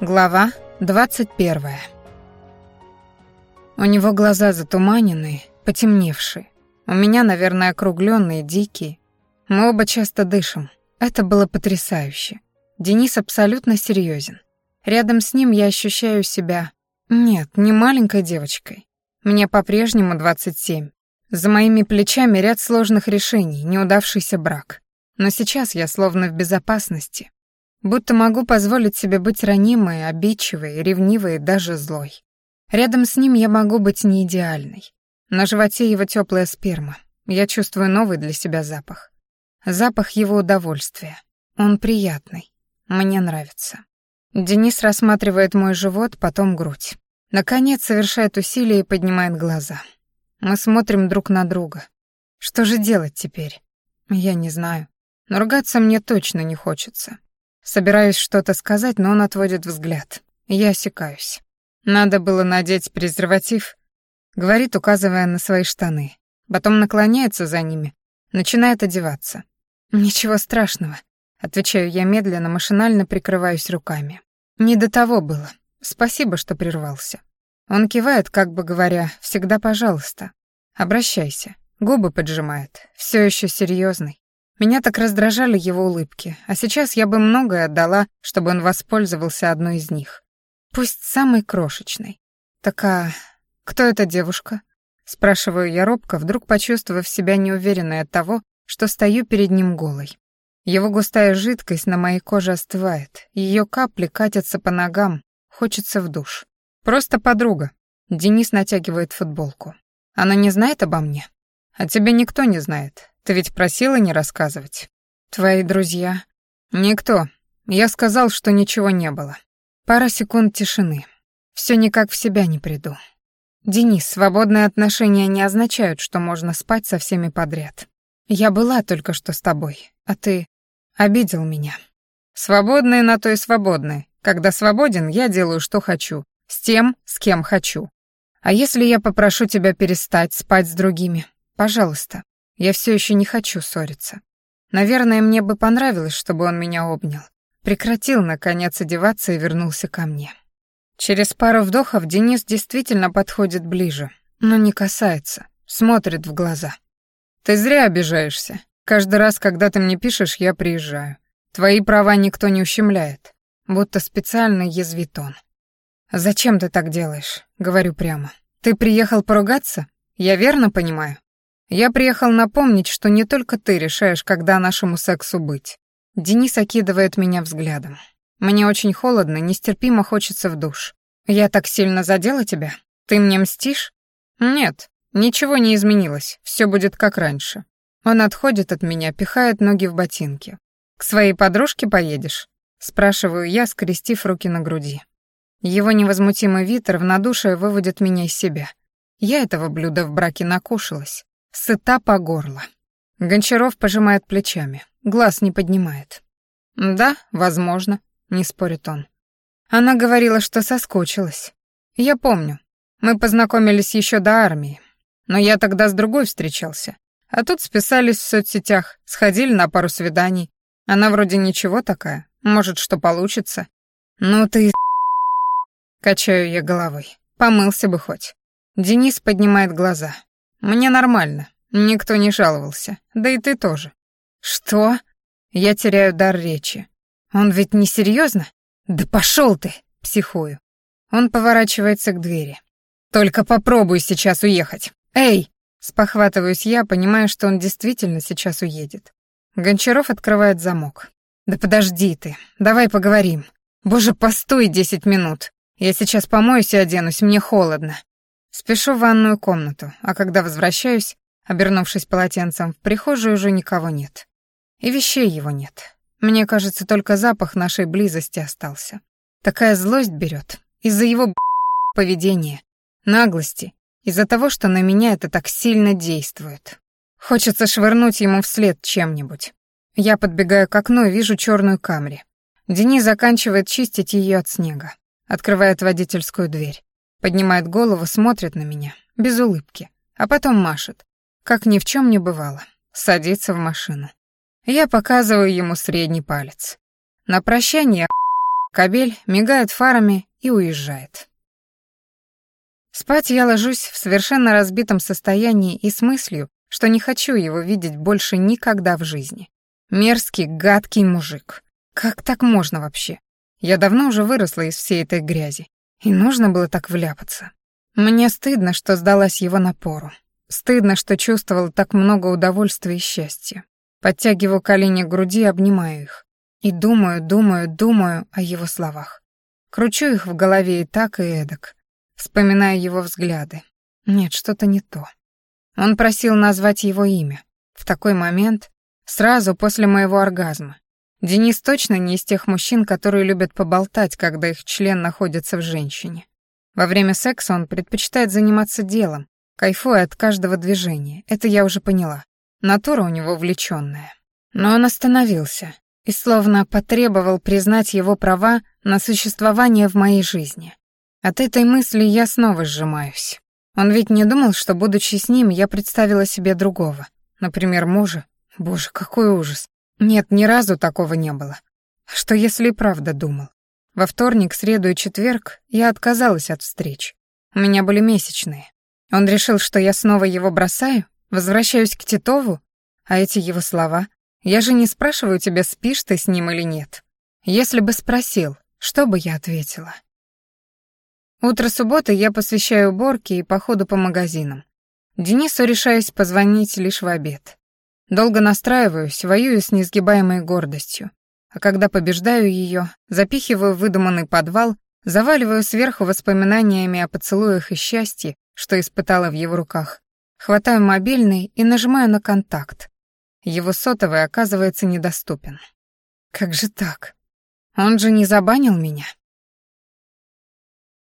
Глава 21. У него глаза затуманенные, потемневшие. У меня, наверное, округленные, дикие. Мы оба часто дышим. Это было потрясающе. Денис абсолютно серьезен. Рядом с ним я ощущаю себя... Нет, не маленькой девочкой. Мне по-прежнему 27. За моими плечами ряд сложных решений, неудавшийся брак. Но сейчас я словно в безопасности. Будто могу позволить себе быть ранимой, обидчивой, ревнивой и даже злой. Рядом с ним я могу быть не идеальной. На животе его теплая сперма. Я чувствую новый для себя запах. Запах его удовольствия. Он приятный. Мне нравится. Денис рассматривает мой живот, потом грудь. Наконец совершает усилие и поднимает глаза. Мы смотрим друг на друга. Что же делать теперь? Я не знаю. Но ругаться мне точно не хочется. Собираюсь что-то сказать, но он отводит взгляд. Я осекаюсь. Надо было надеть презерватив, говорит, указывая на свои штаны. Потом наклоняется за ними, начинает одеваться. Ничего страшного, отвечаю я медленно, машинально прикрываюсь руками. Не до того было. Спасибо, что прервался. Он кивает, как бы говоря, всегда пожалуйста. Обращайся. Губы поджимает, все еще серьезный. Меня так раздражали его улыбки, а сейчас я бы многое отдала, чтобы он воспользовался одной из них. Пусть самой крошечной. Так а кто эта девушка? Спрашиваю я робко, вдруг почувствовав себя неуверенной от того, что стою перед ним голой. Его густая жидкость на моей коже остывает, ее капли катятся по ногам, хочется в душ. Просто подруга. Денис натягивает футболку. Она не знает обо мне? А тебя никто не знает. Ты ведь просила не рассказывать. Твои друзья? Никто. Я сказал, что ничего не было. Пара секунд тишины. Все никак в себя не приду. Денис, свободные отношения не означают, что можно спать со всеми подряд. Я была только что с тобой, а ты обидел меня. Свободные на то и свободные. Когда свободен, я делаю, что хочу, с тем, с кем хочу. А если я попрошу тебя перестать спать с другими? Пожалуйста, я все еще не хочу ссориться. Наверное, мне бы понравилось, чтобы он меня обнял. Прекратил, наконец, одеваться и вернулся ко мне. Через пару вдохов Денис действительно подходит ближе, но не касается, смотрит в глаза. «Ты зря обижаешься. Каждый раз, когда ты мне пишешь, я приезжаю. Твои права никто не ущемляет». Будто специально язвит он. «Зачем ты так делаешь?» — говорю прямо. «Ты приехал поругаться? Я верно понимаю?» Я приехал напомнить, что не только ты решаешь, когда нашему сексу быть. Денис окидывает меня взглядом. Мне очень холодно, нестерпимо хочется в душ. Я так сильно задела тебя? Ты мне мстишь? Нет, ничего не изменилось, все будет как раньше. Он отходит от меня, пихает ноги в ботинки. К своей подружке поедешь? Спрашиваю я, скрестив руки на груди. Его невозмутимый вид равнодушие выводит меня из себя. Я этого блюда в браке накушалась. Сыта по горло. Гончаров пожимает плечами, глаз не поднимает. «Да, возможно», — не спорит он. Она говорила, что соскучилась. Я помню. Мы познакомились еще до армии. Но я тогда с другой встречался. А тут списались в соцсетях, сходили на пару свиданий. Она вроде ничего такая. Может, что получится. Ну ты... Качаю я головой. Помылся бы хоть. Денис поднимает глаза. Мне нормально. Никто не жаловался. Да и ты тоже. Что? Я теряю дар речи. Он ведь не серьезно? Да пошел ты, психую. Он поворачивается к двери. Только попробуй сейчас уехать. Эй! Спохватываюсь я, понимая, что он действительно сейчас уедет. Гончаров открывает замок. «Да подожди ты, давай поговорим. Боже, постой десять минут. Я сейчас помоюсь и оденусь, мне холодно. Спешу в ванную комнату, а когда возвращаюсь, обернувшись полотенцем, в прихожей уже никого нет. И вещей его нет. Мне кажется, только запах нашей близости остался. Такая злость берет из-за его поведения, наглости, из-за того, что на меня это так сильно действует. Хочется швырнуть ему вслед чем-нибудь. Я подбегаю к окну и вижу черную камри. Денис заканчивает чистить ее от снега, открывает водительскую дверь. Поднимает голову, смотрит на меня, без улыбки, а потом машет, как ни в чем не бывало, садится в машину. Я показываю ему средний палец. На прощание кабель, мигает фарами и уезжает. Спать я ложусь в совершенно разбитом состоянии и с мыслью, что не хочу его видеть больше никогда в жизни. Мерзкий, гадкий мужик. Как так можно вообще? Я давно уже выросла из всей этой грязи. И нужно было так вляпаться. Мне стыдно, что сдалась его напору. Стыдно, что чувствовала так много удовольствия и счастья. Подтягиваю колени к груди, обнимаю их. И думаю, думаю, думаю о его словах. Кручу их в голове и так, и эдак. Вспоминаю его взгляды. Нет, что-то не то. Он просил назвать его имя. В такой момент, сразу после моего оргазма. Денис точно не из тех мужчин, которые любят поболтать, когда их член находится в женщине. Во время секса он предпочитает заниматься делом, кайфуя от каждого движения. Это я уже поняла. Натура у него увлечённая. Но он остановился и словно потребовал признать его права на существование в моей жизни. От этой мысли я снова сжимаюсь. Он ведь не думал, что, будучи с ним, я представила себе другого. Например, мужа. Боже, какой ужас. Нет, ни разу такого не было. Что если и правда думал? Во вторник, среду и четверг я отказалась от встреч. У меня были месячные. Он решил, что я снова его бросаю, возвращаюсь к Титову, а эти его слова... Я же не спрашиваю тебя, спишь ты с ним или нет. Если бы спросил, что бы я ответила? Утро субботы я посвящаю уборке и походу по магазинам. Денису решаюсь позвонить лишь в обед. Долго настраиваюсь, воюю с несгибаемой гордостью. А когда побеждаю ее, запихиваю выдуманный подвал, заваливаю сверху воспоминаниями о поцелуях и счастье, что испытала в его руках. Хватаю мобильный и нажимаю на контакт. Его сотовый оказывается недоступен. Как же так? Он же не забанил меня.